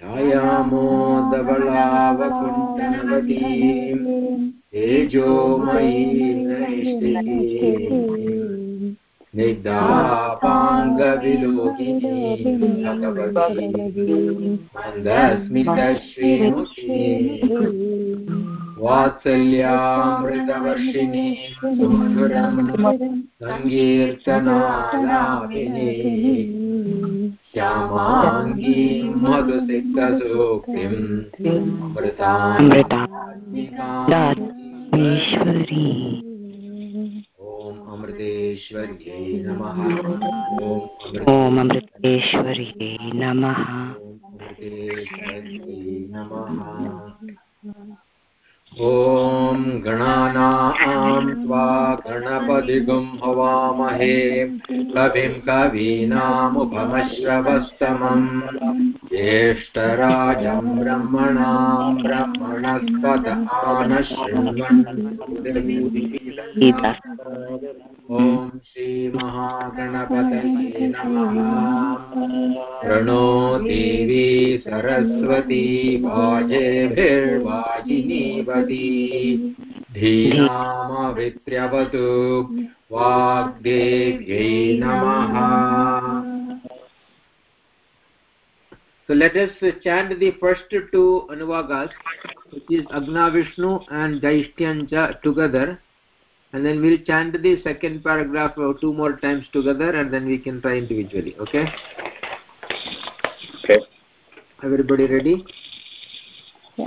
ध्यायामो धवलावकुण्ठनवतीम् तेजोमयी स्निग्धापाङ्गविलोकिनी मन्दस्मितश्रीमुखी वात्सल्यामृतवर्षिणी सुमधुरम् सङ्कीर्तनालापिनी श्यामाङ्गी मधुसिक्तसूक्तिम् अमृतामृताश्वरी ॐ अमृतेश्वर्यै नमः। ॐ अमृतेश्वर्यै नमः। अमृतेश्वर्यै नमः। ॐ गणानां त्वा गणपतिगुं हवामहे। कविं कवीनामुपमश्रवस्तमम्। ज्येष्ठराजं ब्रह्मणां ब्रह्मणस्पत ॐ श्रीमहागणपतये नमः। प्रणो देवी सरस्वती वाजेभिर्वाजिनीवती धीनामवित्र्यवतु वाग्देव्यै नमः So let us chant the first two Anuvagas, which is Agna Vishnu and Jaishthyanja together. And then we'll chant the second paragraph two more times together and then we can try individually. Okay? Okay. Everybody ready? Yeah.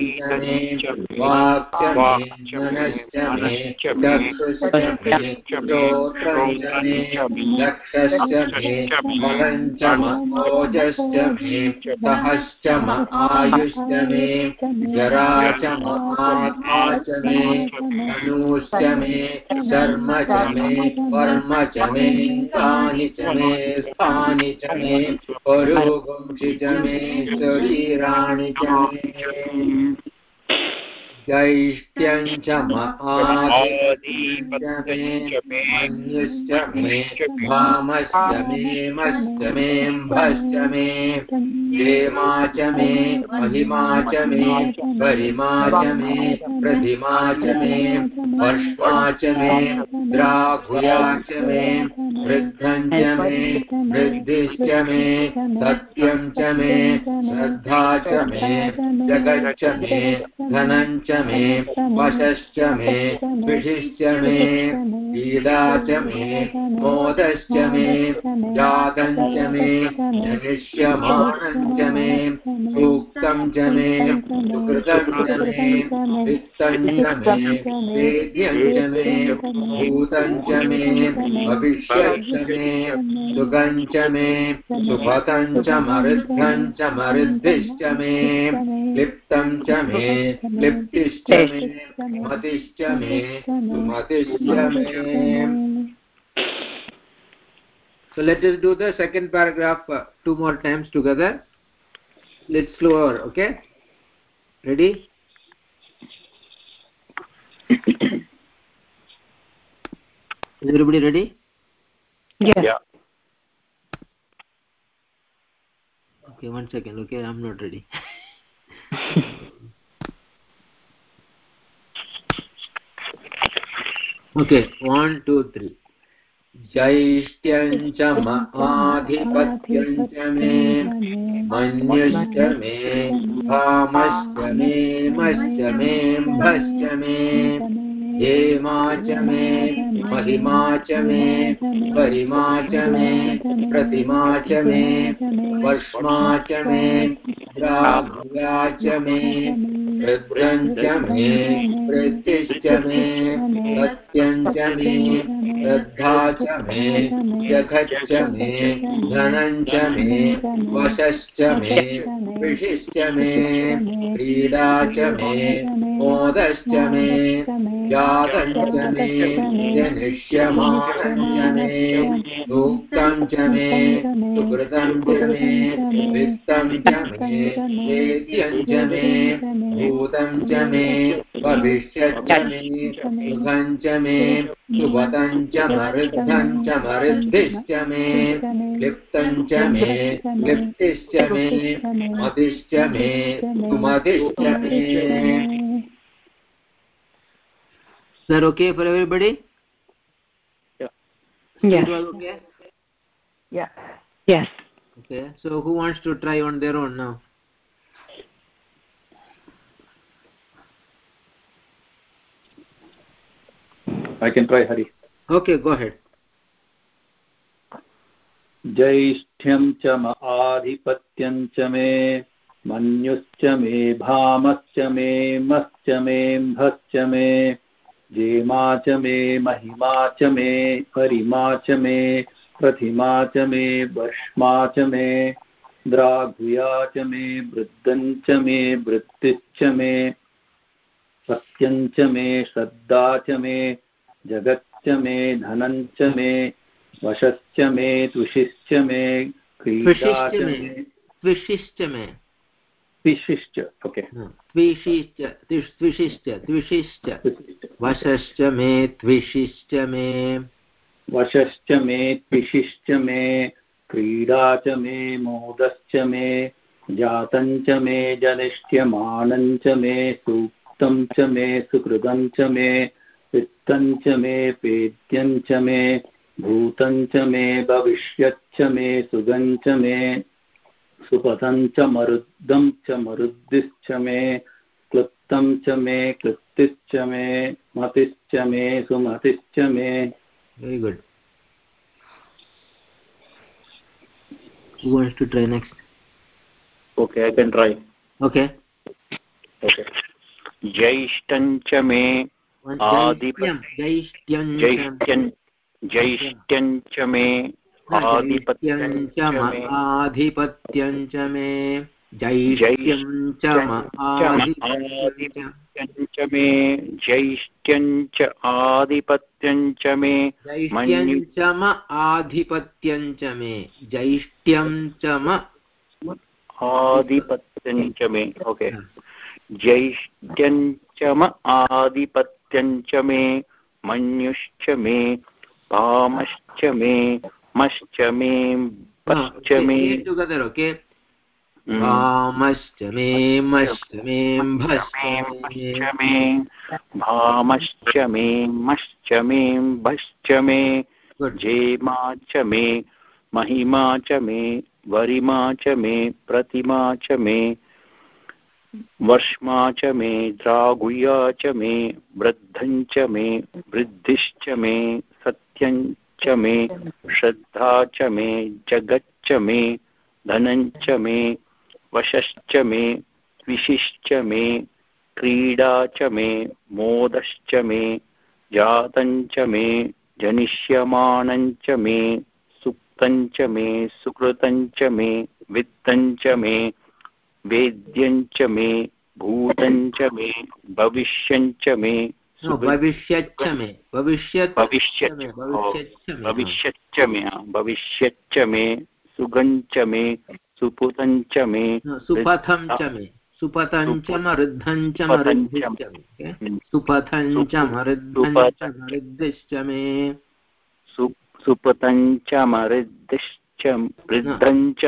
प्रयतिश्च मे सहश्च म आयुश्च मे जरा च महात्मा च मे तनूश्च मे शर्म च मे कर्म च मे तानि च मे स्थानि च मे परोगुंसि च मे शरीराणि च मे। जैष्ट्यञ्च महाधिपत्यञ्च मे अन्यश्च मे भामश्च मे मेऽम्भश्च मे क्षेमा च मे महिमा च मे च मे प्रतिमा च मे वर्ष्मा च मे द्राघुया च मे वृद्धं च मे सत्यं च मे श्रद्धा च मे जगच्च मे धनं च मे वशश्च मे विषिश्च मे पीडा च मे मोदश्च मे जातं च मे जनिष्यमानं च मे सूक्तं च मे सुकृतं च मे वित्तं च मे वेद्यं च मे भूतं च मे भविष्यच्च मे च मे सुभतं च मरुद्धं च मरुद्धिश्च मे लिप्तं च मे लिप्तिश्च मे मतिश्च मे सुमतिश्च मे So let us do the second paragraph uh, two more times together. Let's slower, okay? Ready? Is everybody ready? Yes. Yeah. Okay, one second. Okay, I'm not ready. okay, one, two, three. जैष्ट्यं च महाधिपत्यं च मे मन्यश्च मे भामश्च मे मश्च मेऽम्भश्च मे हेमा च मे महिमा च मे गरिमा च मे प्रतिमा च मे वर्ष्मा च मे द्राघ्या च मे रुद्रं च मे वृत्तिश्च मे सत्यं मे श्रद्धा च मे जगच्च मे धनं च मे वशश्च मे विशिश्च मे क्रीडा च मे मोदश्च मे जातञ्च मे जनिष्यमाणञ्च मे सूक्तं च मे सुकृतं च मे वित्तं च मे वेद्यं च मे भूतं च मे भविष्यच्च मे सुखं च मे सुभतं च मरुद्धं च मरुद्धिश्च मे लिप्तं च मे लिप्तिश्च मे मतिश्च मे सुमतिश्च मे that okay for everybody yeah yes okay yeah yes okay so who wants to try on their own now i can try hari okay go ahead जैष्ठ्यं च म आधिपत्यं च मे मन्युश्च मे भामश्च मे मश्च मे म्भश्च मे जेमा च मे महिमा च मे हरिमा च मे प्रतिमा च मे भष्मा च मे द्राघुया च मे वृद्धं च मे वृत्तिश्च मे सत्यं च मे श्रद्धा च मे जगच्च मे धनं च मे वशश्च मे तुषिश्च मे क्रीडा च मे। त्विशिश्च मे। ओके। वशश्च मे मे। वशश्च मे मे क्रीडा च मे मोदश्च मे जातं च मे जनिष्ठ्यमानं च मे सूक्तं च मे सुकृतं च मे वित्तं च मे पेद्यं च मे भूतं च मे भविष्यच्च मे सुगं च मे सुपथं च मरुद्धं च मरुद्दिश्च मे क्लुप्तं च मे क्लुप्तिश्च मे मतिश्च मे सुमतिश्च मे। Very good. Who wants to try next? Okay i can try. Okay. Okay. जैष्ठं च मे आदिपत्यं जैष्ठ्यं जैष्ठ्यं च मे आधिपत्यं च मे जैष्ठ्यं च च मे जैष्ठ्यं च आधिपत्यं च मे जैष्ठ्यं म मे जैष्ठ्यं च म मे ओके म आधिपत्यं च मे मन्युश्च मे भामश्च मे मश्च मे पश्च मे। भामश्च मे मश्च मे भश्च मे भामश्च मे मश्च मे भश्च मे जेमा च मे महिमा च मे वरिमा च मे प्रतिमा च मे वर्ष्मा च मे द्रागुया च मे वृद्धं च मे वृद्धिश्च मे सत्यं च मे श्रद्धा च मे जगच्च मे धनं च मे वशश्च मे विशिश्च मे क्रीडा च मे मोदश्च मे जातं च मे जनिष्यमाणं च मे सुप्तं च मे सुकृतं च मे वित्तं च मे वेद्यं च मे भूतं च मे भविष्यं च मे भविष्यच्च मे भविष्यत् भविष्यच्च मे भविष्यच्च मे सुगञ्च मे सुपुतं च मे सुपथं च मे मे सुपथं च मरुद्धं च मरुद्धिश्च मे सुपतं च मरुद्धिश्च वृद्धं च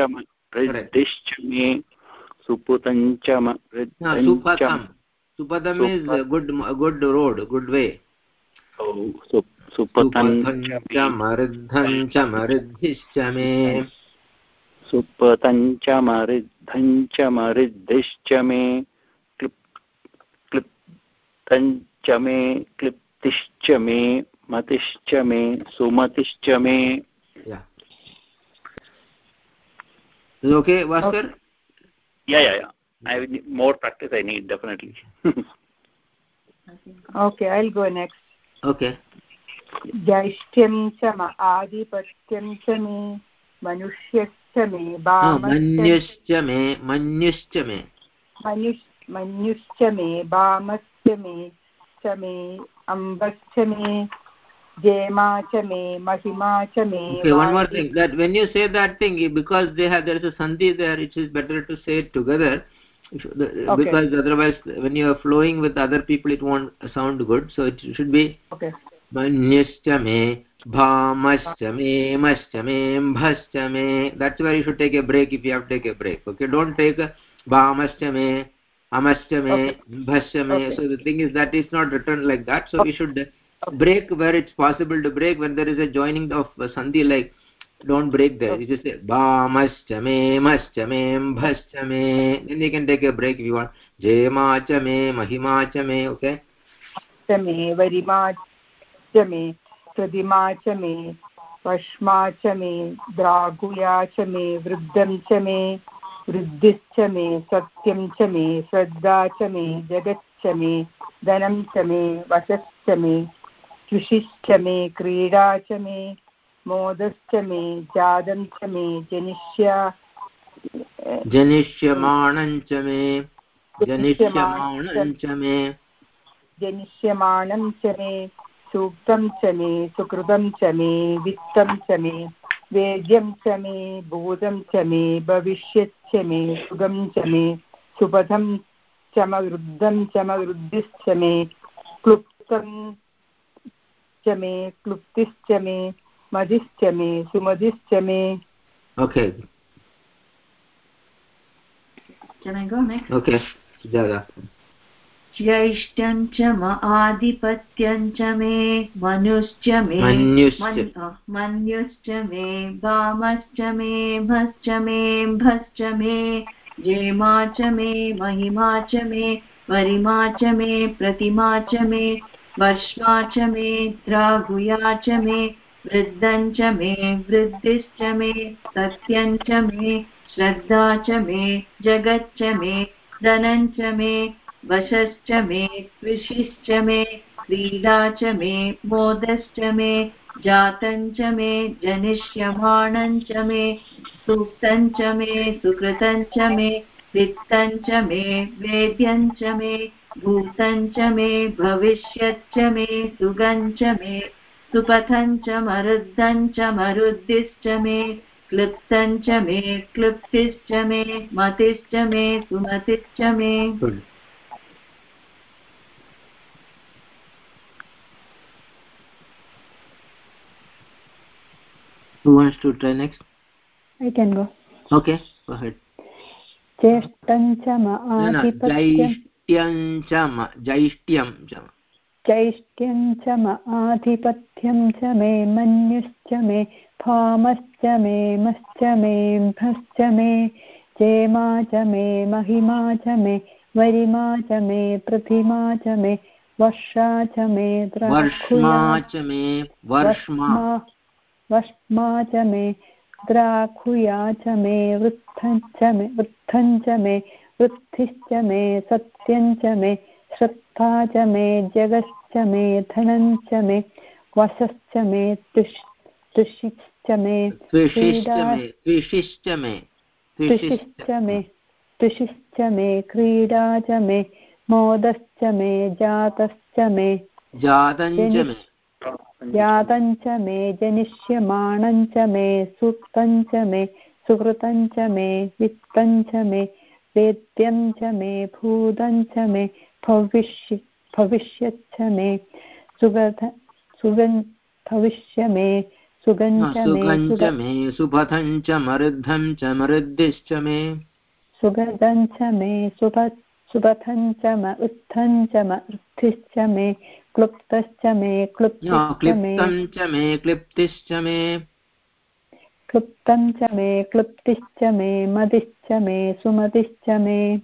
वृद्धिश्च मे सुपुतं च सुपथं supadam is a good good road good way. oh सुपथं च मरुद्धं च मरुद्धिश्च मे। सुपतं च मरुद्धं च मरुद्धिश्च मे। क्लिप्तं च मे क्लिप्तं मतिश्च मे मतिश्च मे सुमतिश्च मे। Okay okay. Yeah yeah yeah i need more practice i need definitely okay i'll go next okay जैष्ठ्यं च आधिपत्यं च मे मनुष्यश्च मे मन्युश्च मे मन्युश्च मे मन्युश्च मे वामश्च मे च मे अम्बश्च मे jema cha me mahima okay one more thing that when you say that thing because they have there is a sandhi there it is better to say it together okay. because otherwise when you are flowing with other people it won't sound good so it should be okay manyascha me bhamascha me mascha me bhascha me that's why you should take a break if you have to take a break okay don't take bhamascha me amascha me okay. bhascha me okay. so the thing is that it's not written like that so okay. we should break where it's possible to break when there is a joining of sandhi like don't break there you just say bhamascha me mascha me then you can take a break if you want jema cha me mahima cha me okay me varima च मे प्रतिमा च मे पश्मा च मे द्रागुया च मे वृद्धं च मे वृद्धिश्च मे सत्यं च मे श्रद्धा च मे जगच्च मे धनं च मे वशश्च मे कृषिश्च मे क्रीडा च मे मोदश्च मे जातं च मे जनिष्य जनिष्यमाणं च मे जनिष्यमाणं च मे जनिष्यमाणं च मे सूक्तं च मे सुकृतं च मे वित्तं च मे वेद्यं च मे बोधं च मे भविष्यच्च मे सुगं च मे सुपथं च मवृद्धं च मवृद्धिश्च मे क्लुप्तं च मे क्लुप्तिश्च मे मदिश्च मे सुमदिश्च मे। Okay. Can i go next? Okay. Jaga. च म आधिपत्यं च मे मनुश्च मे मन्युश्च मे वामश्च मे भश्च मे भश्च मे जेमा च मे महिमा च मे वरिमा च मे प्रतिमा च मे। वर्ष्मा च मे द्रागुया च मे वृद्धं च मे वृद्धिश्च मे सत्यं च मे श्रद्धा च मे जगच्च मे धनं च मे वशश्च मे कृषिश्च मे क्रीडा च मे मोदश्च मे जातं च मे जनिष्यमाणं च मे सूक्तं च मे सुकृतं च मे वित्तं च मे वेद्यं च मे भूतं च मे भविष्यच्च मे सुगं च मे सुपथं च मरुद्धं मरुद्धिश्च मे क्लृप्तं च मे क्लृप्तिश्च मे मतिश्च मे सुमतिश्च मे who wants to try next? I can go. Okay go ahead. ज्येष्ठं जैष्ट्यं च म जैष्ट्यं च जैष्ट्यं च म आधिपत्यं च मे मन्युश्च मे भामश्च मे मश्च मे भश्च मे जेमा च मे महिमा च मे वरिमा च मे प्रतिमा च मे वर्षा च मे वर्ष्मा च मे वर्ष्मा च मे द्राखुया च मे वृद्धं च मे वृद्धं च मे वृद्धिश्च मे सत्यं च मे श्रद्धा च मे जगश्च मे धनं च मे वशश्च मे तुषिश्च मे त्विषिश्च मे तुषिश्च मे तुषिश्च मे क्रीडा च मे मोदश्च मे जातश्च मे। जातं मे। यातं च मे जनिष्यमाणं च मे सुप्तं च मे सुहृतं च मे वित्तं च मे वेद्यं च मे भूतं च मे भविष्य भविष्यच्च मे सुगध सुगन् भविष्य मे सुगं च मे सुपथं च मरुद्धं च मरुद्धिश्च मे। सुगधं च मे सुपथ सुपथं च म उत्थं च म ऋद्धिश्च मे क्लुप्तश्च मे क्लुप्तिश्च मे। च मे क्लिप्तिश्च मे। क्लुप्तं च मे क्लुप्तिश्च मे मदिश्च मे सुमतिश्च मे।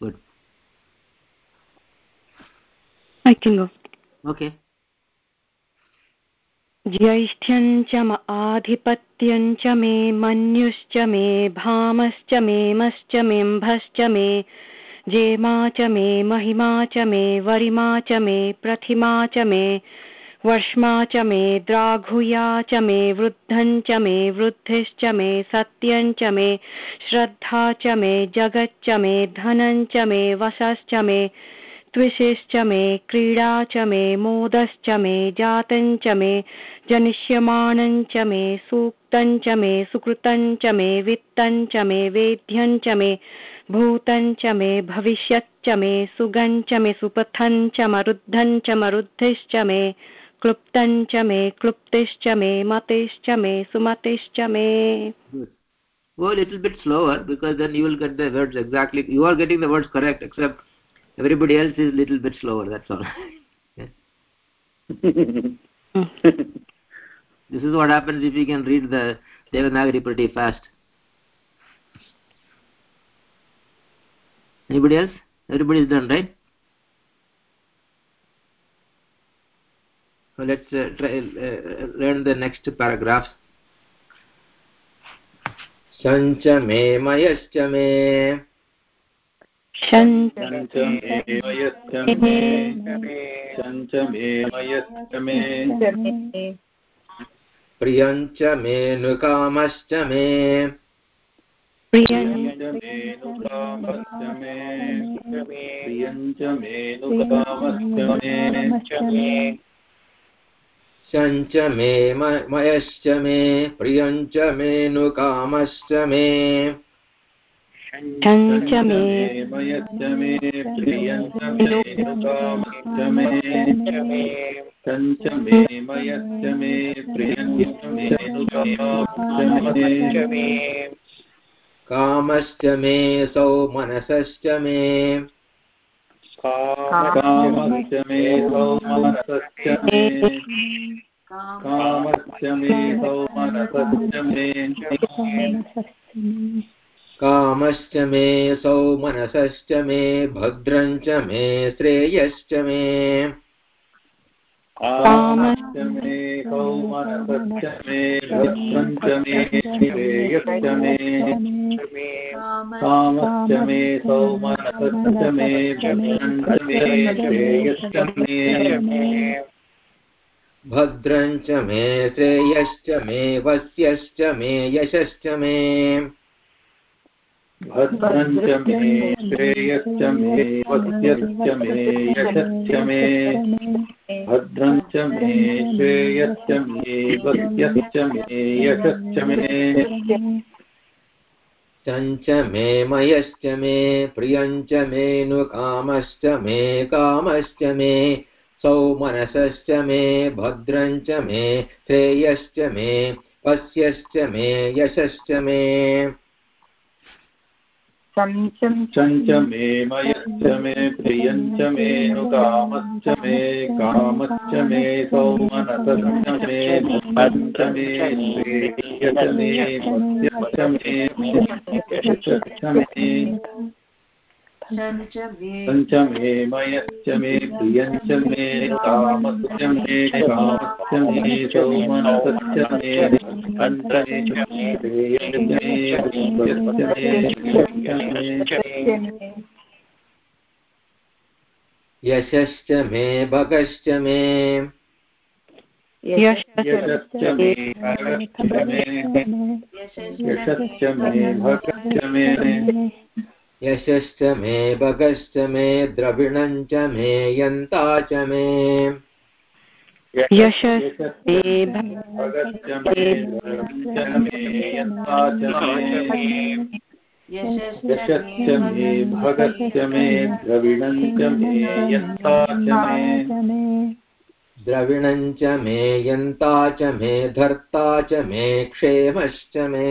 Good. I can go. Okay. ज्यैष्ठ्यं च आधिपत्यं च मे मन्युश्च मे भामश्च मे मश्च मेऽम्भश्च मे जेमा च मे महिमा च मे वरिमा च मे प्रथिमा च मे वर्ष्मा च मे द्राघुया च मे वृद्धं च मे वृद्धिश्च मे सत्यं च मे श्रद्धा च मे जगच्च मे धनं च मे वशश्च मे त्विषिश्च मे क्रीडा च मे मोदश्च मे जातं च मे जनिष्यमाणं च मे सूक्तं च मे सुकृतं च मे वित्तं च मे वेद्यं च मे भूतं च मे भविष्यच्च मे सुगं च मे सुपथं च मरुद्धं च मरुद्धिश्च मे क्लुप्तं च मे क्लुप्तिश्च मे मतिश्च मे सुमतिश्च मे Go a little bit slower because then you will get the words exactly. You are getting the words correct except everybody else is a little bit slower that's all this is what happens if you can read the devanagari pretty fast anybody else everybody is done right So let's uh, try uh, learn the next paragraph सञ्च मे मयश्च मे शञ्च मे मयश्च मे शञ्च मे मयश्च मे प्रियञ्च मेनुकामश्च मे प्रियञ्च मेनुकामश्च मे प्रियञ्च मेनुकामश्च मे शञ्च मे मयश्च मे प्रियञ्च मे मे। मयश्च मे प्रियञ्च मे मे। मयश्च मे प्रियञ्च मेनुकामश्च मे कामश्च मे। सौमनसश्च मे। कामश्च मे सौमनसश्च मे कामश्च मे सौमनसश्च मे कामश्च मे सौमनसश्च मे भद्रञ्च मे, श्रेयश्च मे। कामश्च मे सौमनसश्च मे मे श्रेयश्च मे कामश्च मे मे भद्रञ्च मे श्रेयश्च मे वस्यश्च मे यशश्च मे भद्रञ्च मे श्रेयश्च मे वस्यश्च मे यशश्च मे मे श्रेयश्च मे वस्यश्च मे यशश्च मे मे मयश्च मे प्रियञ्च मेनुकामश्च मे कामश्च मे सौमनसश्च मे भद्रञ्च मे श्रेयश्च मे पश्यश्च मे यशश्च मे चञ्च मे मयश्च मे प्रियञ्च मेनुकामश्च मे कामश्च मे सौमनसश्च मे भद्रञ्च मे श्रेयश्च मे मे मे पञ्च मे मयश्च मे प्रियञ्च मे कामश्च मे कामश्च मे सौमनसश्च मे पञ्च मे श्रेयश्च मे वस्यश्च मे यशश्च मे भगश्च मे यशश्च मे भगश्च मे यशश्च मे भगश्च मे यशश्च मे भगश्च मे यन्ता च मे यन्ता च मे। यशश्च मे भगश्च मे यन्ता च मे यन्ता च मे धर्ता च द्रविणं मे यन्ता च मे धर्ता च मे क्षेमश्च मे।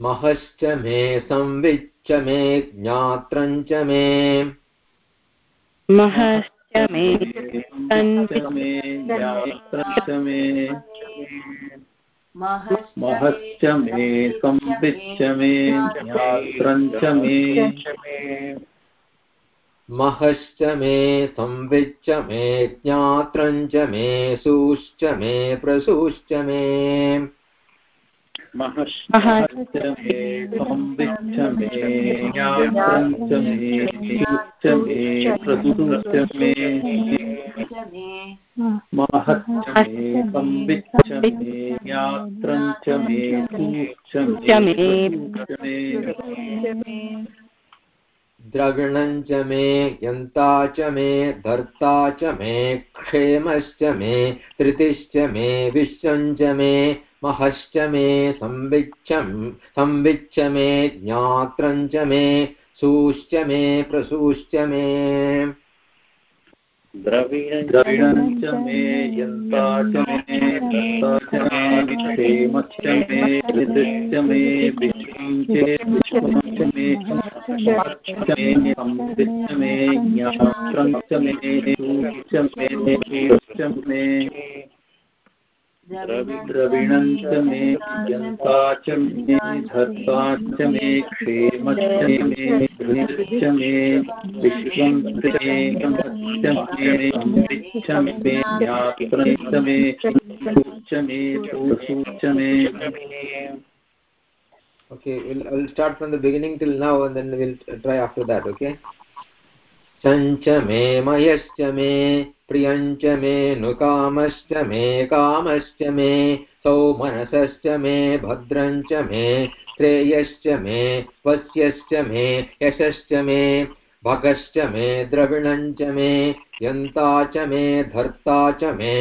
महश्च मे संविच्च मे ज्ञात्रं च मे। महश्च मे महश्च मे। संविच्च मे ज्ञात्रं च मे। महश्च मे संविच्च मे ज्ञात्रं च मे सूश्च मे प्रसूश्च मे। महश्च मे संविच्च मे ज्ञात्रं च मे सूश्च मे प्रसूश्च मे। महश्च मे संविच्च मे ज्ञात्रं च मे सूश्च मे। द्रविणं च मे यन्ता च मे धर्ता च मे क्षेमश्च मे धृतिश्च मे विश्वं च मे महश्च मे संविच्छं संविच्च मे ज्ञात्रं च मे सूश्च मे प्रसूश्च मे। द्रविणं च मे यन्ता च मे दत्ता च मे क्षेमश्च मे धृतिश्च मे विश्वं च विश्वं च मे महश्च मे संविच्च मे ज्ञात्रं च मे सूश्च मे सूश्च मे द्रविणं च मे यन्ता च मे धर्ता च मे क्षेमश्च मे धृतिश्च मे विश्वं च मे मे संविच्च मे ज्ञात्रं मे सूश्च मे सूश्च मे okay we'll i'll start from the beginning till now and then we'll try after that okay सञ्च मे मयश्च मे प्रियञ्च मे नुकामश्च मे कामश्च मे सौमनसश्च मे भद्रञ्च मे श्रेयश्च मे वस्यश्च मे यशश्च मे भगश्च मे द्रविणञ्च मे यन्ता च मे धर्ता च मे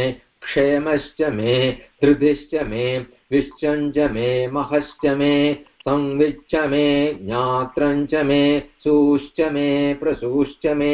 क्षेमश्च मे धृतिश्च मे विश्वञ्च मे महश्च मे संविच्च मे ज्ञात्रं च मे सूश्च मे प्रसूश्च मे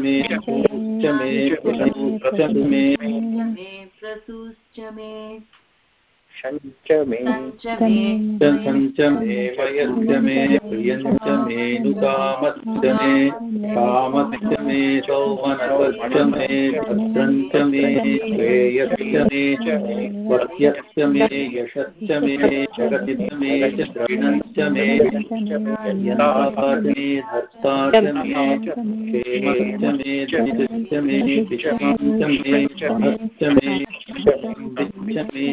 मे सूश्च मे प्रसूश्च मे प्रसूश्च मे शञ्च मे सञ्च मे वयश्च मे प्रियञ्च मे नुकामश्च मे कामश्च मे सौमनसश्च मे भद्रञ्च मे श्रेयश्च मे वस्यश्च मे यशश्च मे जगतिश्च मे च द्रविणञ्च मे यन्ता च मे धर्ता च मे क्षेमश्च मे धृतिश्च मे विश्वं च मे महश्च मे मे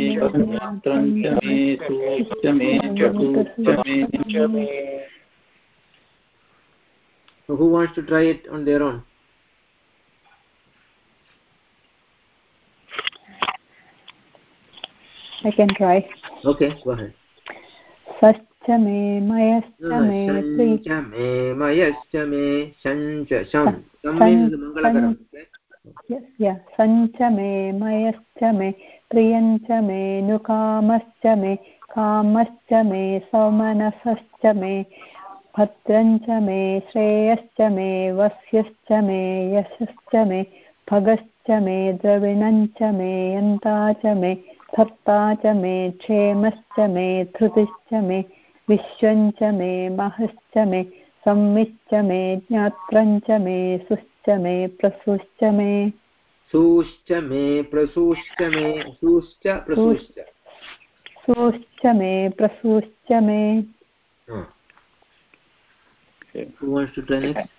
ज्ञात्रं च मे सूश्च मे चतुश्च मे so who wants to try it on their own I can try. okay go ahead सश्च मे मयश्च मे प्रि शञ्च मे मयश्च मे शञ्च शं शं means मङ्गलकरम् okay? Yes, yeah. सञ्च मे मयश्च मे प्रियञ्च मे नुकामश्च मे, कामश्च मे सौमनसश्च मे भद्रञ्च मे, श्रेयश्च मे, वस्यश्च मे, यशश्च मे, भगश्च मे द्रविणञ्च मे, यन्ता च मे धत्ता च मे, क्षेमश्च मे, धृतिश्च मे विश्वञ्च मे, महश्च मे, संविच्च मे ज्ञात्रञ्च मे, सुश्च मे, प्रसूश्च मे। सूश्च मे प्रसूश्च मे सूश्च प्रसूश्च। सूश्च मे प्रसूश्च मे। Huh. who wants to try next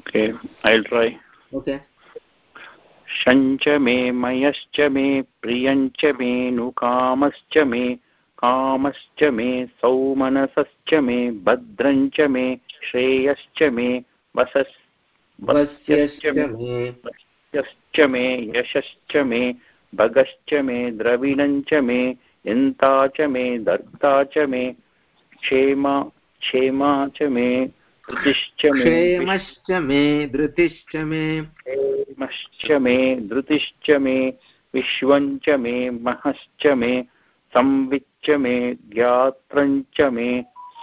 Okay, I'll try. okay. शञ्च मे मयश्च मे प्रियञ्च मे नुकामश्च मे कामश्च मे सौमनसश्च मे भद्रञ्च मे श्रेयश्च मे वसस् वस्यश्च मे यशश्च मे भगश्च मे द्रविणञ्च मे यन्ता च मे दत्ता च मे क्षेमा क्षेमा च मे धृतिश्च मे क्षेमश्च मे धृतिश्च मे। क्षेमश्च मे धृतिश्च मे विश्वञ्च मे महश्च मे संविच्च मे ज्ञात्रञ्च मे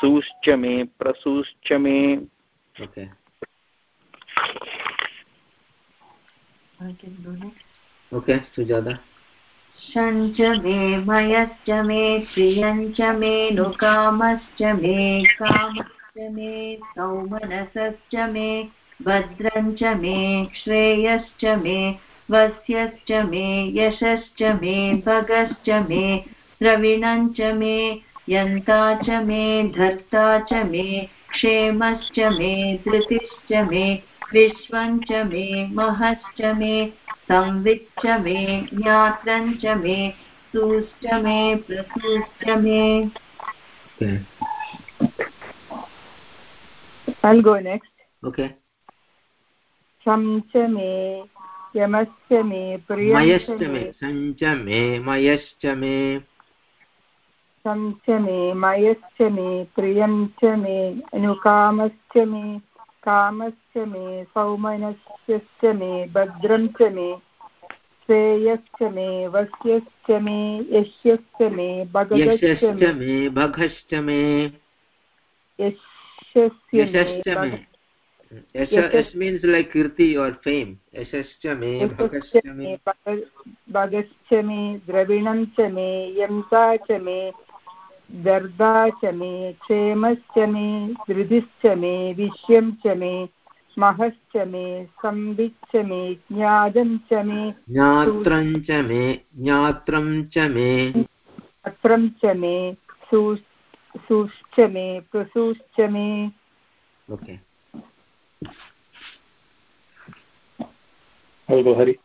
सूश्च मे प्रसूश्च मे। Okay sujata शञ्च मे मयश्च मे प्रियञ्च मे नुकामश्च मे कामश्च मे सौमनसश्च मे भद्रञ्च मे श्रेयश्च मे वस्यश्च मे यशश्च मे भगश्च मे द्रविणञ्च मे यन्ता च मे धर्ता च मे क्षेमश्च मे धृतिश्च मे विश्वञ्च मे महश्च मे संविच्च मे ज्ञात्रञ्च मे सूश्च मे प्रसूश्च मे। I'll go next. okay. शं च मे यमश्च मे प्रियञ्च मयश्च मे सञ्च मे मयश्च मे शं च मे मयश्च मे प्रियञ्च मे अनुकामश्च मे कामश्च मे सौमनस्यश्च मे भद्रं च मे श्रेयश्च मे वस्यश्च मे यश्यश्च मे भगश्च मे। भगश्च मे। यशश्च मे मे। Yasha, Yashash- yash means like kirti or fame. यशश्च मे भगश्च मे द्रविणं च मे यन्ता च मे गर्दा च मे क्षेमश्च मे धृतिश्च मे विश्यं च मे महश्च मे संविच्च मे ज्ञातं च मे ज्ञात्रं च मे ज्ञात्रं च मे पत्रं च मे सूश्च मे प्रसूश्च मे okay I'll Hari.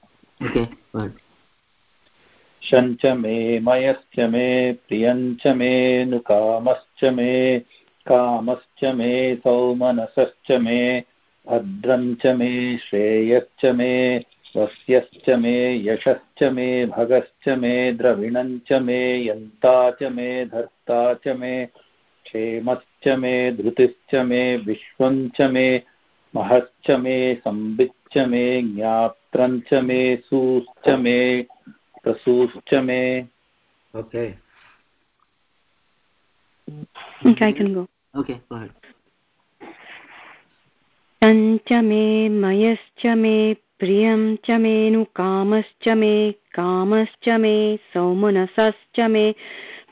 शञ्च मे मयश्च मे प्रियञ्च मे नुकामश्च मे, कामश्च मे, सौमनसश्च मे, भद्रं च मे, श्रेयश्च मे वस्यश्च मे, यशश्च मे, भगश्च मे, द्रविणं च मे, यन्ता च मे, धर्ता च मे, क्षेमश्च मे, धृतिश्च मे, विश्वं च मे, महश्च मे, संविच्च मे, ज्ञात्रं च मे, सूश्च मे प्रसूश्च मे okay. Okay, I can go. okay go ahead. शञ्च मे मयश्च मे प्रियं च मे नुकामश्च मे कामश्च मे सौमनसश्च मे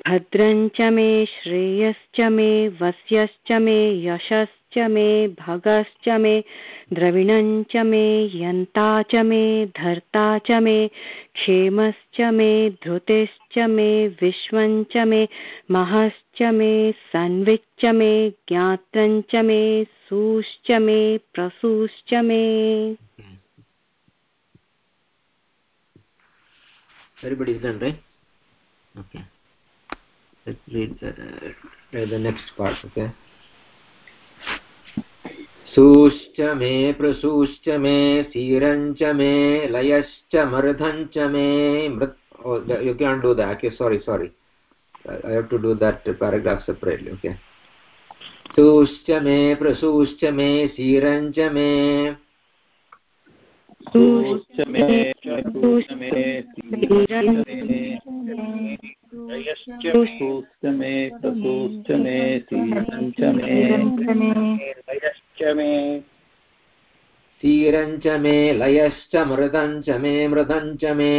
भद्रं च मे श्रेयश्च मे वस्यश्च मे यशश्च मे भगश्च मे द्रविणं च मे यन्ता च मे धर्ता च मे क्षेमश्च मे धृतिश्च मे विश्वं च मे महश्च मे सन्विच्च मे ज्ञात्रं च मे सूश्च मे प्रसूश्च मे। Everybody's done right? Okay. Let's read the, uh, the next part okay? सूश्च मे प्रसूश्च मे सीरञ्च मे लयश्च मर्धञ्च मे मृत् oh that- you can't do that okay sorry sorry I I have to do that paragraph separately okay सूश्च मे प्रसूश्च मे सीरञ्च मे सूश्च मे सूश्च मे सीरञ्च मे सूश्च मे प्रसूश्च मे सीरञ्च मे लयश्च मे सीरञ्च मे लयश्च मृदञ्च मे मृदञ्च मे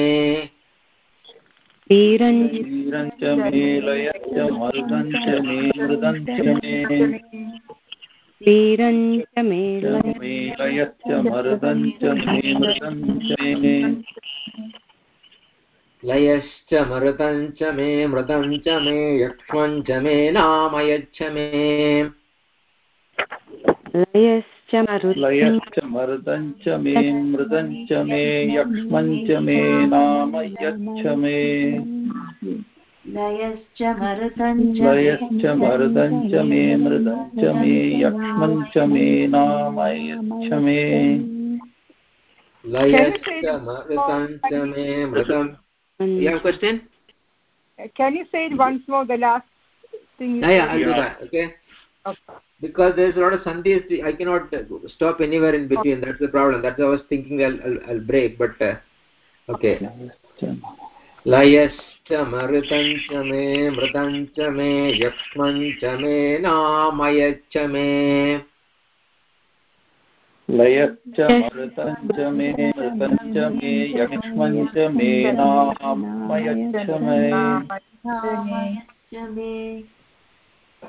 वीरं वीरञ्च मे लयश्च मर्दञ्च मे मृदञ्च मे वीरं च मे च मे लयश्च मर्दञ्च मे मृदञ्च मे लयश्च मृदञ्च मे मृदञ्च मे यक्ष्मञ्च मे नामयच्छ मे लयश्च लयश्च मरुतं च मे मृतं च मे यक्ष्मं च मे नाम यच्छ मे लयश्च मरुतं च मरुतं च मे मृतं च मे यक्ष्मं च मे नाम यच्छ मे लयश्च मृतं च मे मृतं you have a question can you say it once more the last thing you yeah yeah i'll Yeah. do that okay Okay. because there's a lot of sandhis i cannot uh, stop anywhere in between that's the problem that's why i was thinking i'll i'll, I'll break but uh, okay लयश्च मरुतं च मे मृतं च मे यक्ष्मं च मे नामयच्च मे लयश्च मरुतं च मे मृतं च मे यक्ष्मं च मे नाम मे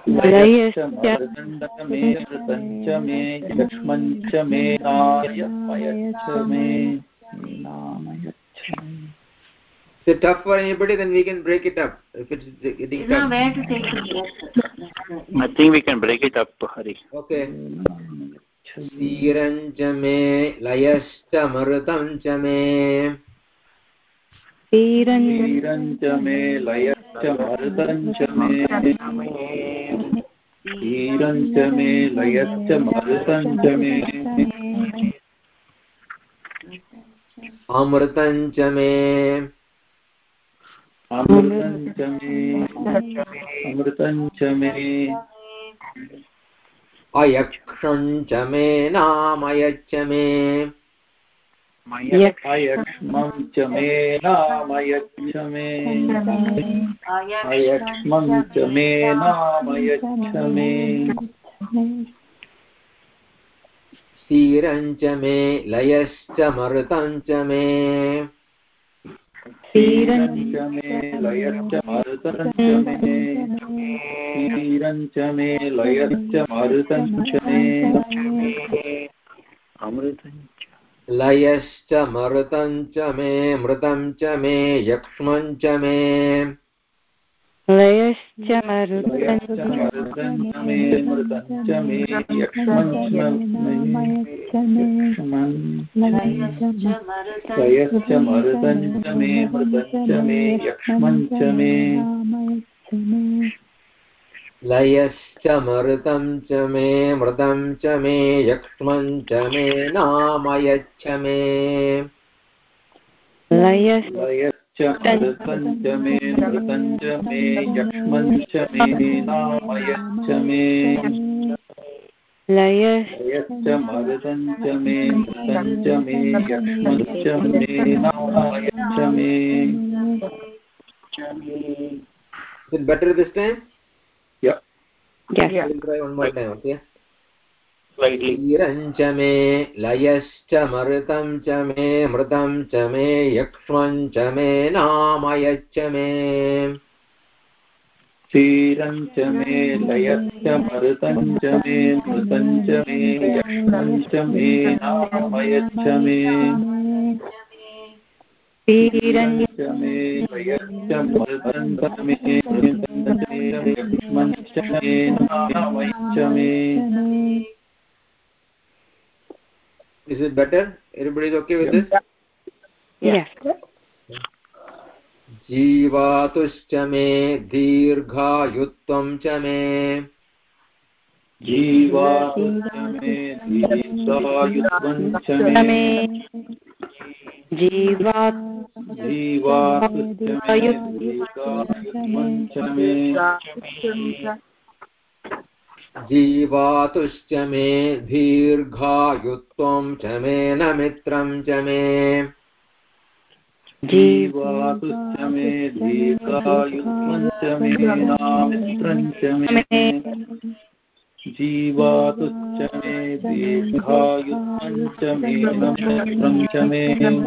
लयश्च मरुतं मे मृतं च मे यक्ष्मं च मे नायमयच्छ मे नाम यच्छ मे Is it tough for anybody? Then we can break it up. If it's getting tough. where to take the. I think we can break it up, Hari. Okay. क्षीरं च मे लयश्च मरुतं च मे क्षीरं च मे लयश्च मरुतं च मे क्षीरं च मे लयश्च मरुतं च मे अमृतं च मे अमृतं च मे अमृतं च मे अयक्षं च मे नामयच्च मे अयक्ष्मं च मे नाम मे अयक्ष्मं च मे नाम मे क्षीरं मे लयश्च मरुतं च मे क्षीरं च मे लयश्च मरुतञ्च मे तीरञ्च मे लयश्च मरुतञ्च मे अमृतञ्च लयश्च मरुतञ्च मे मृतं च मे यक्ष्मञ्च मे। लयश्च मरुतं मे लयश्च मरुतं लयश्च मरुतं च मे मृतं च मे यक्ष्मं मे लयश्च मरुतं च मे मृतं च मे यक्ष्मं च मे नामयच्छ मे लयश्च च मे मृतं च मे च मे नाम मे लयश्च च मे मृतं च मे यक्ष्मं च मे नाम मे Is it better this time? Yeah. yes We'll try one more time, okay? च मे लयश्च मरुतं च मे मृतं च मे यक्ष्मं च मे नामयच्च मे क्षीरं च मे लयश्च मरुतं च मे मृतं च मे यक्ष्मं च मे नाम यच्छ मे क्षीरं च मे लयश्च मरुतं च मे मृतं च मे यक्ष्मं च मे नाम यच्छ मे Is it better? Everybody okay with this? yes. जीवातुश्च मे दीर्घायुत्वं च मे। जीवातु च मे। दीर्घायुत्वं च मे जीवात् जीवातु मे। दीर्घायुत्वं च मे। जीवातुश्च मे दीर्घायुत्वं च मे न मित्रं च मे। जीवातु च मे दीर्घायुत्वं च मे नामित्रं च मे। जीवातु च मे दीर्घायुत्वं च मे। नमित्रं च मे च मे।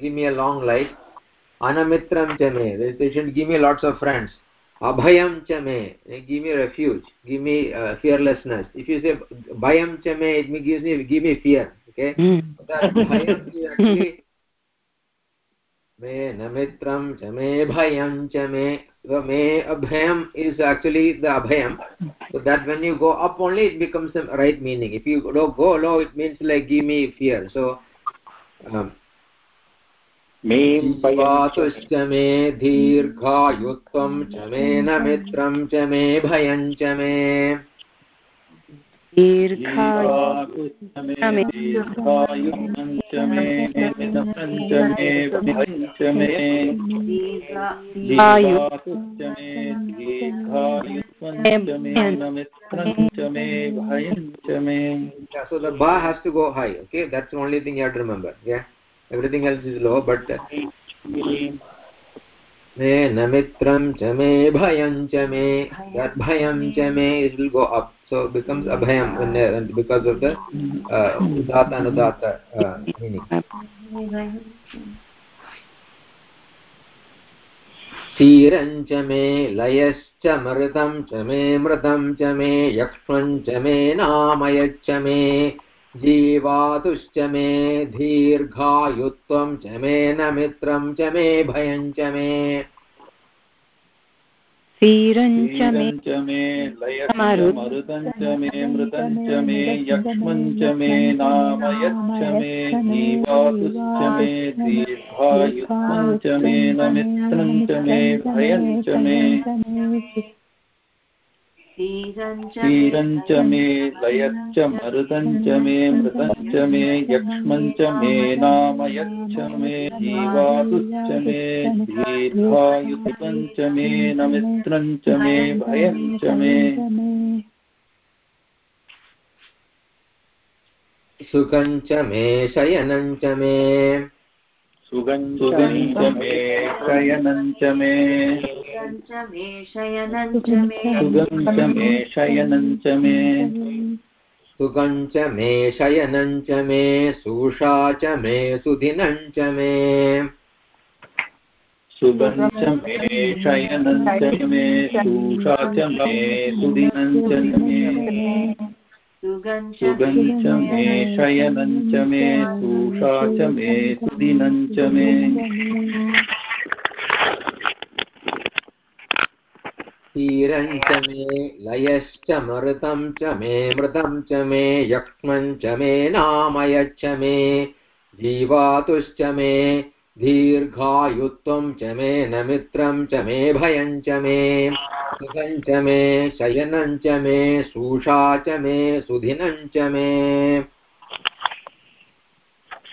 give me a long life. Anamitram chame they should give me lots of friends. Abhayam chame give me refuge. Give me uh, fearlessness. If you say bhayam chame it gives me give me fear. Okay? Mm. that bhayam is actually me namitram chame bhayam chame the me abhayam is actually the abhayam. So that when you go up only it becomes the right meaning. If you go low it means like give me fear. So um, वातुश्च मे दीर्घायुत्वं च मे न मित्रं च मे भयं च मे दीर्घायुत्वं च मे मित्रं च मे भयं च मे दीर्घायुत्वं च मे न मित्रं च मे भयं च मे so the ba has to go high okay that's the only thing you have to remember yeah everything else is low but मे न मित्रं च मे भयं च मे तद्भयं च मे is will go up so becomes अभयं बिकास् आफ् दुदात अनुदात क्षीरं च मे लयश्च मृतं च मे मृतं च मे यक्ष्मं च मे नामयच्छ मे जीवातुश्च मे दीर्घायुत्वं च मे न मित्रं च मे भयं च मे वीरञ्च मे लयमरुतं च मे मृतं च मे यक्ष्मं च मे नामयच्च मे जीवातुश्च मे दीर्घायुत्वं च मे न मित्रं च मे भयं च मे क्षीरं च मे लयच्च मरुतं च मे मृतं च मे यक्ष्मं च मे नामयच्च मे जीवातुश्च मे दीर्घायुत्वं मे न मित्रं च मे भयं च मे सुखं च मे शयनं च मे सुगं सुगं च मे शयनं च मे सुगं च मे शयनं च मे सुगं च मे शयनं च मे सुषा च मे सुदिनं च मे सुगं च मे शयनं च मे सुषा च मे सुदिनं च मे सुगं च मे शयनं च मे सूषा च मे सुदिनं च मे क्षीरं च मे लयश्च मृतं च मे मृतं च मे यक्ष्मं च मे नामयच्च मे जीवातुश्च मे दीर्घायुत्वं च मे न मित्रं च मे भयं च मे सुखं च मे शयनं च मे सूषा च मे सुधिनं च मे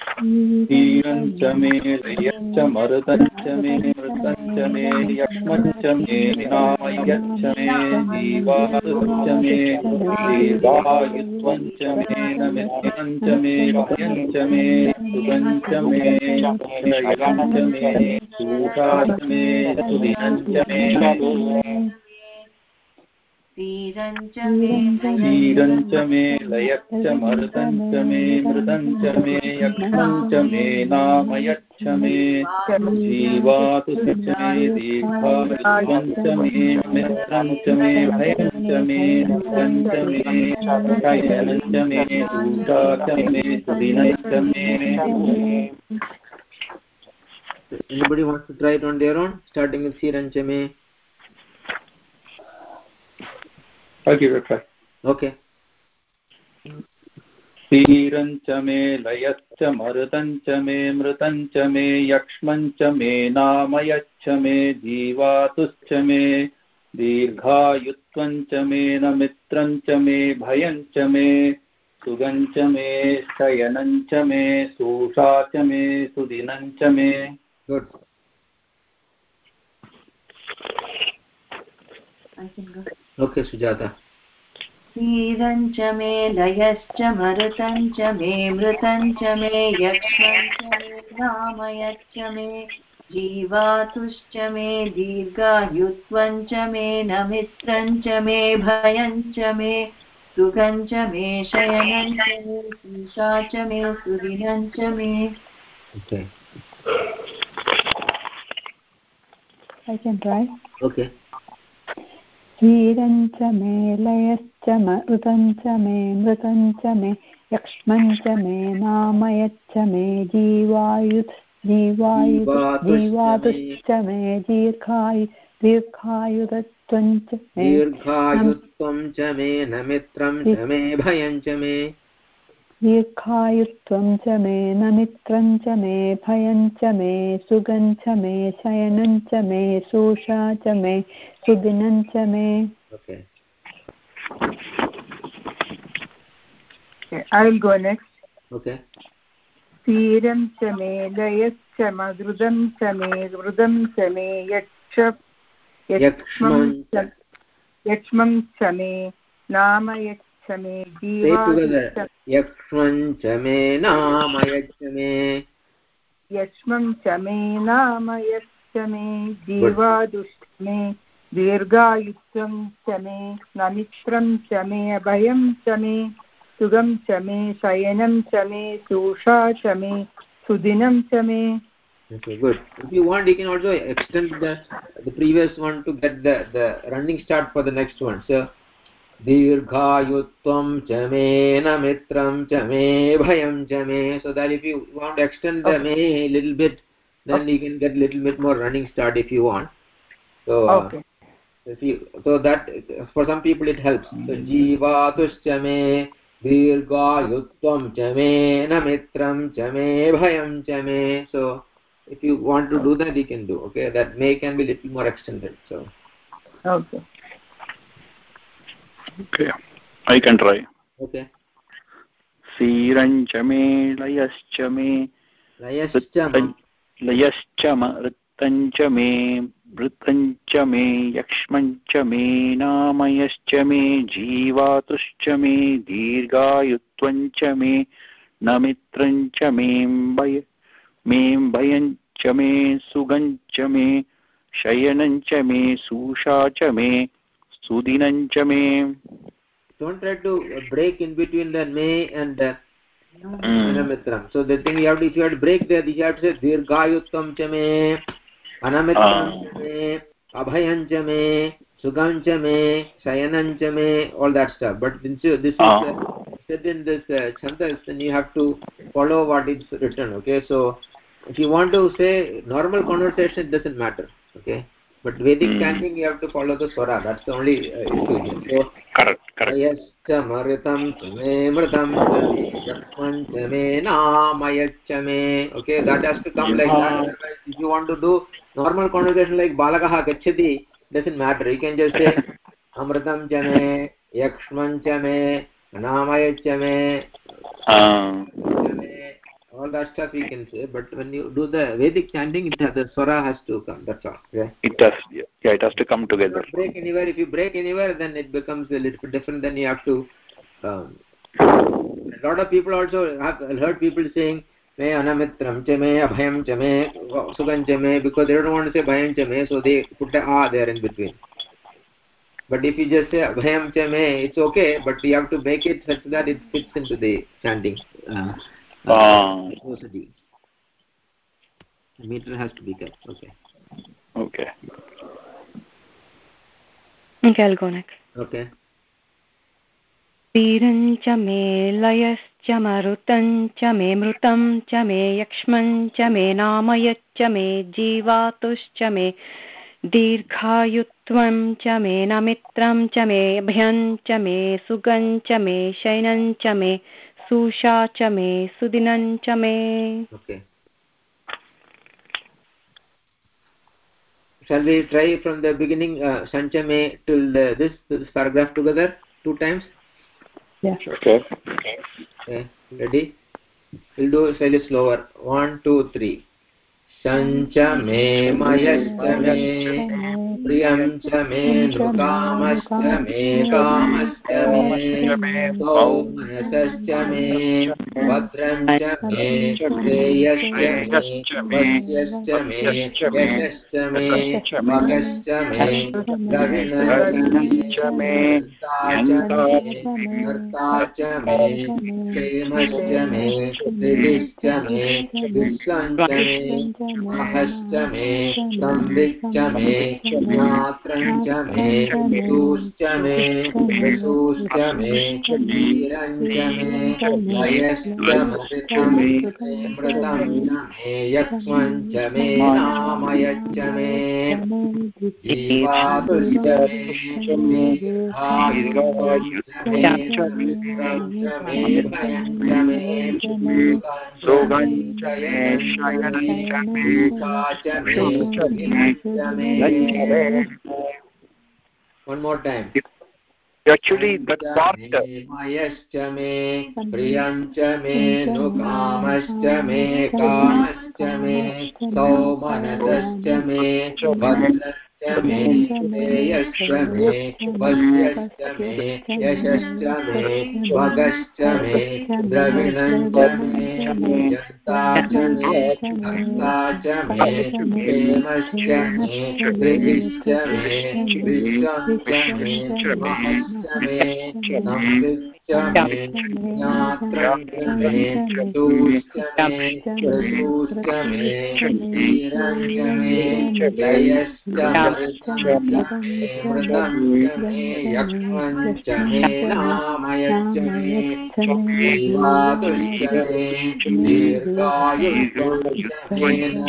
क्षीरं च मे लयच्च मरुतं च मे मृतं च मे यक्ष्मं च मे नामयच्च मे जीवातुश्च मे दीर्घायुत्वं च मे न मित्रं मे भयं च मे सुखं च मे शयनं मे सूषा मे सुदिनं च मे क्षीरं च मे लयच्च मरुतं च मे च मे यक्ष्मं च मे नामयच्च मे जीवातुश्च मे दीर्घायुत्वं च मे मित्रं च मे भयं च मे च मे शयनं च मे च मे सुदिनं च मे Anybody wants to try it on their own, starting with Siranchame? I'll give it a try. Okay. क्षीरं च मे लयश्च मरुतं च मे मृतं च मे यक्ष्मं च मे नामयच्च मे जीवातुश्च मे दीर्घायुत्वं च मे न मित्रं च मे भयं च मे सुगं च मे शयनं च मे सूषा च मे सुदिनं च मे Good. I can go. Okay, Sujata. क्षीरं च मे लयश्च मरुतं च मे मृतं च मे यक्ष्मं च मे नामयच्च मे जीवातुश्च मे दीर्घायुत्वं च मे नमित्रं च मे भयं च मे सुखं च मे शयनं च मे शीशा च मे सुदिनं च मे. I can try. Okay. क्षीरं च मे लयश्च मृतञ्च मे मृतञ्च मे यक्ष्मञ्च मे नामयच्च मे जीवायुः जीवायु जीवातुश्च मे। दीर्घायु दीर्घायुधत्वञ्च मे। दीर्घायुत्वं च मे न मित्रं च मे भयं च मे। दीर्घायुत्वं च मे न मित्रं च मे भयं च मे सुगं च मे शयनं च मे शोषा च मे सुदिनं च मे Okay. Okay, I go next. Okay. क्षीरं च मे लयश्च मधुदं च मे मृदं च मे यक्ष यक्ष्मं च मे नाम यच्छ मे Yakshman च मे नाम यच्छ मे यक्ष्मं च मे नाम यश्च मे जीवादुश्च मे दीर्घायुत्वं च मे नमित्रं च मे अभयं च मे सुगं च मे शयनं च मे शोषा च मे सुदिनं च मे Okay, good. If you want, you can also extend the the previous one to get the the running start for the next one. So, दीर्घायुत्वं च मे न मित्रं च मे भयं च मे so that if you want to extend the Okay. may little bit then you can get little bit more running start if you want so uh, Okay. if you so that for some people it helps so जीवातुश्च मे दीर्घायुत्वं च मे न मित्रं च मे भयं च मे so if you want to do that you can do okay that may can be little more extended so Okay. Okay. I can try. okay क्षीरञ्च मे लयश्च मे लयश्च मृतञ्च मे मृतञ्च मे यक्ष्मञ्च मे नामयश्च मे जीवातुश्च मे दीर्घायुत्वञ्च मे नमित्रञ्च मे भय मे सुगञ्च मे शयनञ्च मे सूषा च मे सुदिनञ्च मे don't try to uh, break in between the may and the Mm. anamitram so the thing you have to if you have to break there you have to say dirghayutvam cha me anamitram Ah. cha me abhayam cha me sugam cha me shayanam cha me all that stuff but since you, this is Ah. uh, said in this uh, chandas then you have to follow what is written okay so if you want to say normal conversation it doesn't matter okay but vedic Hmm. chanting you have to follow the swara that's the only uh, issue so correct correct मृतं च मे यक्ष्मं च मे नामयच्च मे okay that has to come like that Ah. otherwise if you want to do normal conversation like balakah gachati doesn't matter you can just say amritam may नामयच्च may Ah. च मे all that stuff you can say but when you do the vedic chanting it has the swara has to come that's all okay it does yeah it has to come together. not break anywhere if you break anywhere then it becomes a little bit different then you have to um, a lot of people also have heard people saying me anamitram cha me abhayam cha me sugam cha me because they don't want to say bhayam cha me so they put the a there in between. But if you just say abhayam cha me it's okay but you have to make it such that it fits into the chanting. Uh, Ah. the meter has to be kept okay okay Okay, I'll go next. okay क्षीरं च मे लयश्च मरुतं च मे मृतं च मे यक्ष्मं च मे नामयच्च मे जीवातुश्च मे दीर्घायुत्वं च मे नमित्रं च मे भयं च मे सुगं च मे शयनं च मे सूषा च मे सुदिनं च मे okay shall we try from the beginning uh, sanchame till the, this this paragraph together two times Yeah. okay okay ready we'll do slightly slower one two three sanchame mayascha me प्रियं च मे नृकामश्च मे कामश्च मे सौमनसश्च मे भद्रं च मे श्रेयश्च मे वस्यश्च मे यशश्च मे मगश्च मे द्रविणश्च मे कर्ता च मे क्षेमश्च मे हृदिश्च मे विश्वं मे महश्च मे संविच्च मे च मे तूश्च मे ऋतूश्च मे क्षीरं च मे लयश्च मृतं च मे यक्ष्मं च मे नामयच्च मे जीवातुश्च मे मे च मे मे मे मे यशश्च मे भगश्च मे द्रविणं च मे जन्ता च मे हस्ता च मे प्रेमश्च मे हृदिश्च मे विश्वं च च मे यक्ष मे बल्यश्च मे यशश्च मे भगश्च मे द्रविणं च मे यन्ता च मे अन्ता च मे क्षेमश्च मे दृहिश्च मे विश्वश्च मे महश्च मे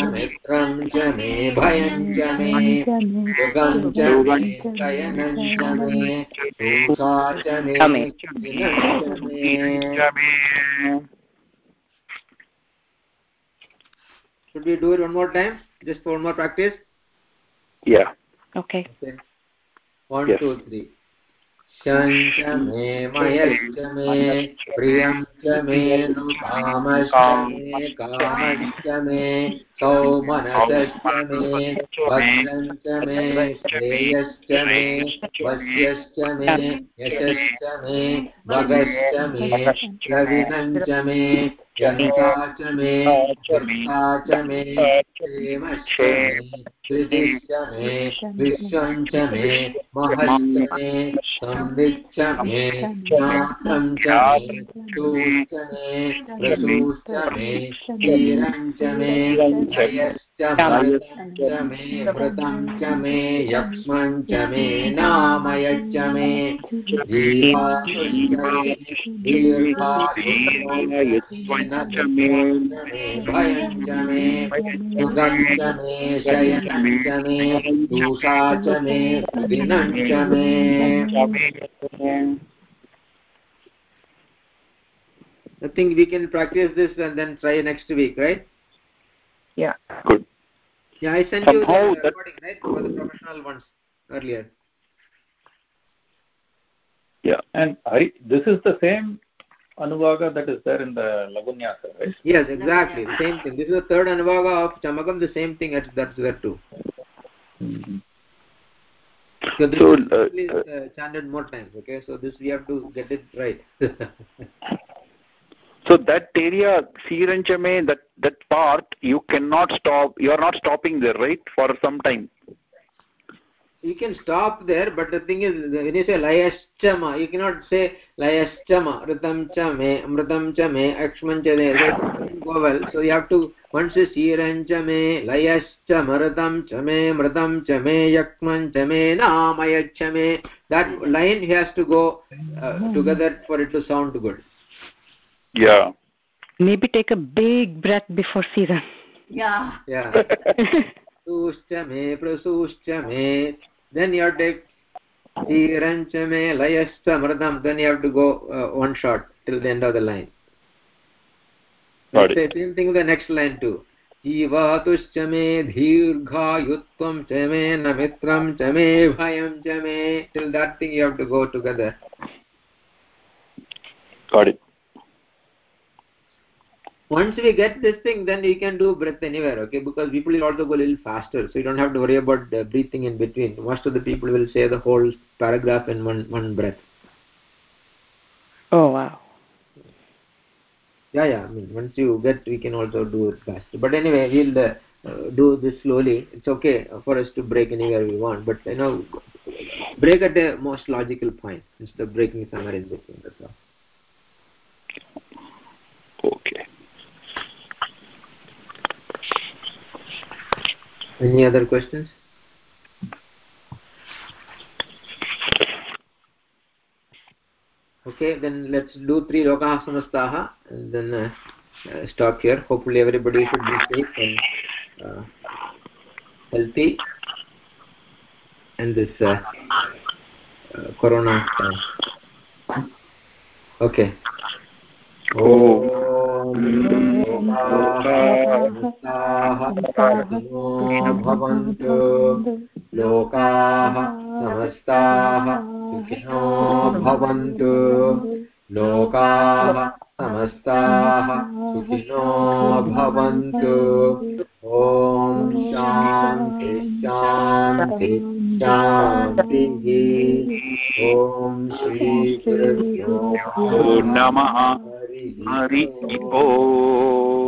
मित्रं च मे भयं च मे युगं च मे शयनं च मे च मे Should we do it one more time? Just for one more practice? Yeah. Okay. okay. One, Yes. two, three. शञ्च मे मयश्च मे प्रियं च मे नुकामश्च मे कामश्च मे सौमनसश्च मे भद्रं च मे श्रेयश्च मे वश्यश्च मे यशश्च मे भगश्च मे द्रविणं च मे च मे कर्ता च मे विश्वं च मे महश्च मे संविच्च मे ज्ञातं च मे तूश्च मे ऋतूश्च मे क्षीरं च मे जयश्च मृतं च मे मृतं च मे यक्ष्मं च मे नामयच्च मे जीवातुश्च मे मे भयं च मे युगं च मे शयनं च मे दूषा च मे दिनं च मे I think we can practice this and then try next week, right? Yeah. Good. Yeah, I sent Somehow you the that- recording, right, for the professional ones earlier. Yeah, and Hari, this is the same Anuvaga that is there in the Lagunyasa, right? Yes, exactly, the same thing. This is the third Anuvaga of Chamakam, the same thing that's, that's there too. So this So, is uh, actually, uh, chanted more times, okay? So this we have to get it right. So that area, Siranchame, that that part, you cannot stop. You are not stopping there, right, for some time. you can stop there, but the thing is, when you say layaschama, you cannot say layaschama, ritam cha me, amritam cha me, akshman cha me. Well. So you have to once say siran cha me, layascha maratam cha me, mritam cha me, yakman cha me, namaya cha me. That line has to go uh, together for it to sound good. Yeah. Maybe take a big breath before Siran. Yeah. Yeah. Me, prasuscha me. Then you have to take Sirancha me, layascha mradam. Then you have to go uh, one shot till the end of the line. Got Let's same thing with the next line too. जीवातुश्च मे दीर्घायुत्वं च मे नमित्रं च मे भयं च मे till that thing you have to go together Got it. Once we get this thing then we can do breath anywhere okay? Because people will also go a little faster so you don't have to worry about uh, breathing in between. Most of the people will say the whole paragraph in one one breath. Oh wow. Yeah yeah i mean once you get we can also do it faster but anyway we'll uh, uh, do this slowly. It's okay for us to break anywhere we want but you know break at the most logical point. Instead of breaking somewhere in between that's all okay any other questions? Okay then let's do three lokah samastaha and then uh, uh, stop here. Hopefully everybody should be safe and uh, healthy. In this uh, uh, corona time. Okay भवन्तु लोकाः समस्ताः सुखिनो भवन्तु लोकाः समस्ताः सुखिनो भवन्तु ॐ शान्ति शान्ति शान्तिः ॐ श्रीगुरुभ्यो नमः। हरि ओम्